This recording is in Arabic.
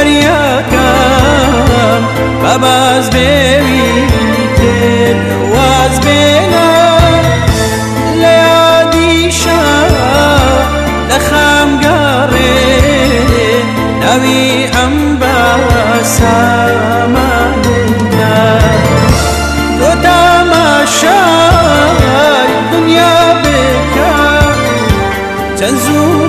دەریەکەم بەباز بێوی تر واز بێنە لە یادیشە لە خامگەڕێ ناوی ئەم بەسامانە تۆ تاماشای دنیا بکە چەند زوو